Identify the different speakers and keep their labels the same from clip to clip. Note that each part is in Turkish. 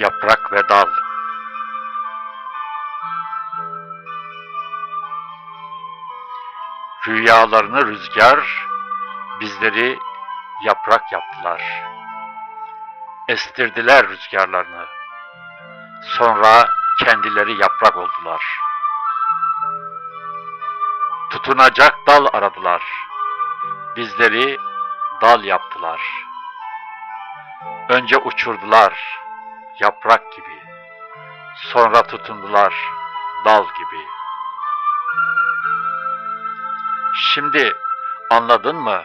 Speaker 1: yaprak ve dal. Rüyalarını rüzgar, bizleri yaprak yaptılar. Estirdiler rüzgarlarını. Sonra kendileri yaprak oldular. Tutunacak dal aradılar. Bizleri dal yaptılar. Önce uçurdular yaprak gibi. Sonra tutundular dal gibi. Şimdi anladın mı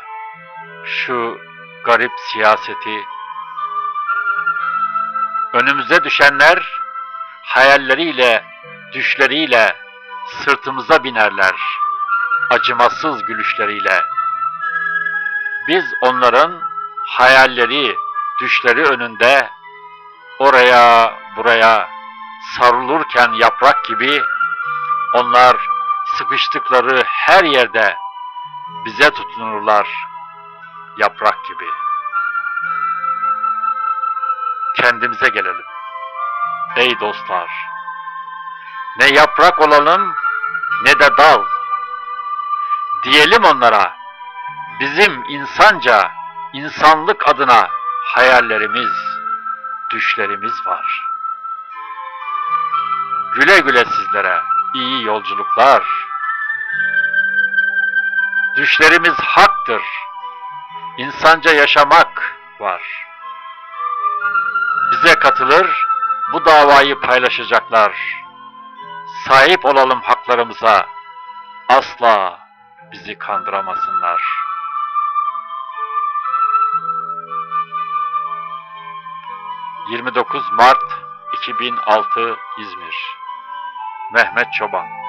Speaker 1: şu garip siyaseti? Önümüze düşenler hayalleriyle, düşleriyle sırtımıza binerler acımasız gülüşleriyle. Biz onların hayalleri, düşleri önünde oraya buraya sarılırken yaprak gibi onlar sıkıştıkları her yerde bize tutunurlar yaprak gibi. Kendimize gelelim. Ey dostlar! Ne yaprak olalım ne de dal. Diyelim onlara, bizim insanca, insanlık adına hayallerimiz, düşlerimiz var. Güle güle sizlere, iyi yolculuklar. Düşlerimiz haktır, insanca yaşamak var. Bize katılır, bu davayı paylaşacaklar. Sahip olalım haklarımıza, asla bizi kandıramasınlar. ...29 Mart 2006 İzmir. Mehmet Çoban